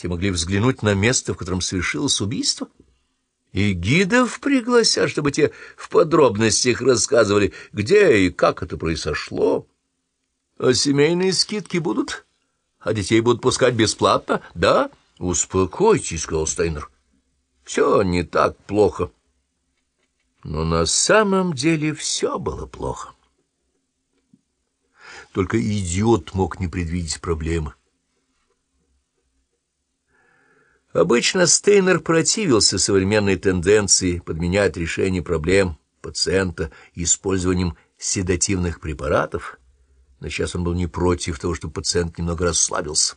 те могли взглянуть на место, в котором совершилось убийство. И гидов пригласят, чтобы те в подробностях рассказывали, где и как это произошло. А семейные скидки будут? А детей будут пускать бесплатно? Да? Успокойтесь, — сказал Стейнер. Все не так плохо. Но на самом деле все было плохо. Только идиот мог не предвидеть проблемы. Обычно Стейнер противился современной тенденции подменять решение проблем пациента использованием седативных препаратов, но сейчас он был не против того, чтобы пациент немного расслабился.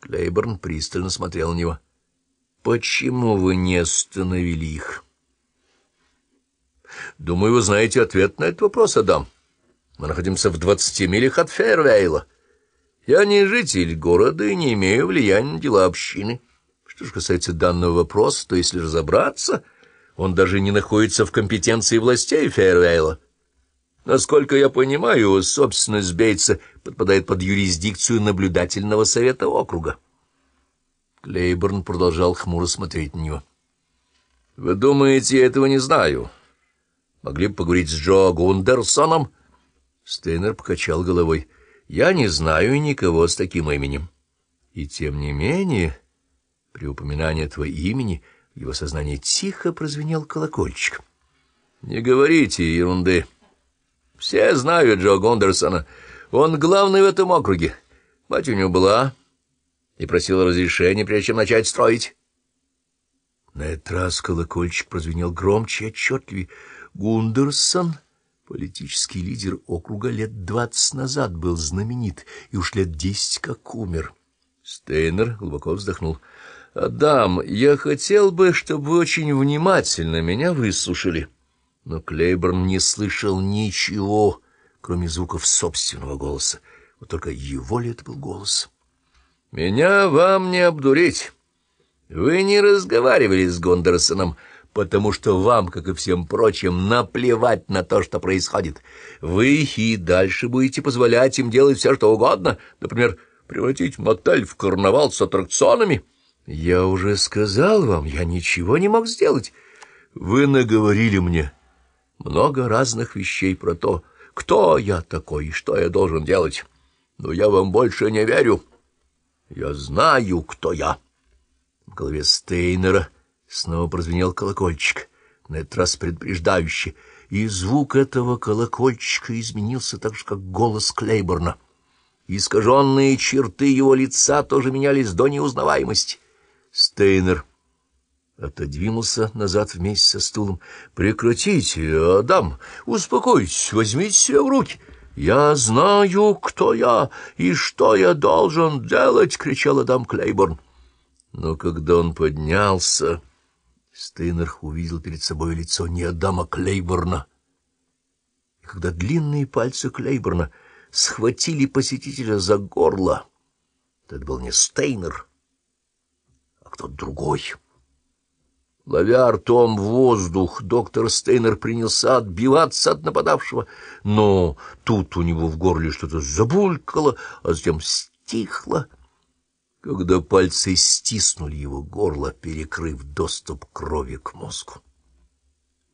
Клейборн пристально смотрел на него. «Почему вы не остановили их?» «Думаю, вы знаете ответ на этот вопрос, Адам. Мы находимся в двадцати милях от Фейервейла. Я не житель города и не имею влияния на дела общины». Что же касается данного вопроса, то если разобраться, он даже не находится в компетенции властей Фейервейла. Насколько я понимаю, собственность Бейтса подпадает под юрисдикцию наблюдательного совета округа. Клейборн продолжал хмуро смотреть на него. — Вы думаете, я этого не знаю? Могли бы поговорить с Джо Гундерсоном? Стейнер покачал головой. — Я не знаю никого с таким именем. И тем не менее... При упоминании этого имени в его сознании тихо прозвенел колокольчик. — Не говорите ерунды. Все знают Джо Гондерсона. Он главный в этом округе. Мать у него была и просила разрешения, прежде чем начать строить. На этот раз колокольчик прозвенел громче и отчетливее. Гундерсон, политический лидер округа, лет двадцать назад был знаменит и уж лет десять как умер. Стейнер глубоко вздохнул. «Адам, я хотел бы, чтобы вы очень внимательно меня выслушали». Но Клейборн не слышал ничего, кроме звуков собственного голоса. Вот только его ли это был голос? «Меня вам не обдурить. Вы не разговаривали с Гондерсоном, потому что вам, как и всем прочим, наплевать на то, что происходит. Вы и дальше будете позволять им делать все, что угодно, например, превратить мотель в карнавал с аттракционами». Я уже сказал вам, я ничего не мог сделать. Вы наговорили мне много разных вещей про то, кто я такой и что я должен делать. Но я вам больше не верю. Я знаю, кто я. В голове Стейнера снова прозвенел колокольчик, на этот раз предупреждающий, и звук этого колокольчика изменился так же, как голос Клейборна. Искаженные черты его лица тоже менялись до неузнаваемости. Стейнер отодвинулся назад вместе со стулом. — Прекратите, Адам, успокойтесь, возьмите себя в руки. — Я знаю, кто я и что я должен делать! — кричал Адам Клейборн. Но когда он поднялся, Стейнер увидел перед собой лицо не Адама Клейборна. И когда длинные пальцы Клейборна схватили посетителя за горло, то это был не Стейнер, кто-то другой. Ловя ртом воздух, доктор Стейнер принялся отбиваться от нападавшего, но тут у него в горле что-то забулькало, а затем стихло, когда пальцы стиснули его горло, перекрыв доступ крови к мозгу.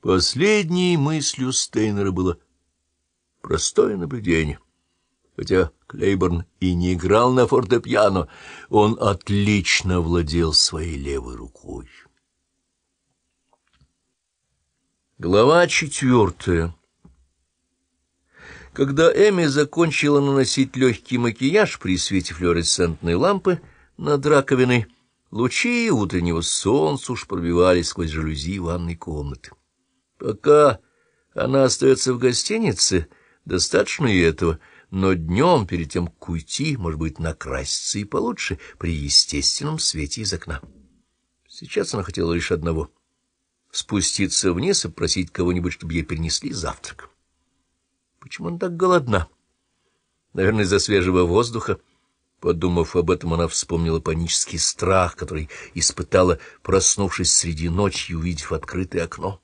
Последней мыслью Стейнера было простое наблюдение — Хотя Клейборн и не играл на фортепиано, он отлично владел своей левой рукой. Глава четвертая Когда Эми закончила наносить легкий макияж при свете флуоресцентной лампы над раковиной, лучи утреннего солнца уж пробивались сквозь жалюзи ванной комнаты. Пока она остается в гостинице, достаточно и этого — но днем, перед тем, как уйти, может быть, накраситься и получше, при естественном свете из окна. Сейчас она хотела лишь одного — спуститься вниз и просить кого-нибудь, чтобы ей принесли завтрак. Почему она так голодна? Наверное, из-за свежего воздуха. Подумав об этом, она вспомнила панический страх, который испытала, проснувшись среди ночи и увидев открытое окно.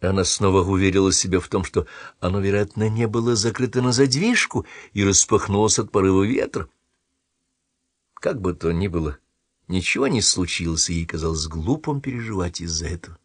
Она снова уверила себя в том, что оно, вероятно, не было закрыто на задвижку и распахнулось от порыва ветра. Как бы то ни было, ничего не случилось, и ей казалось глупым переживать из-за этого.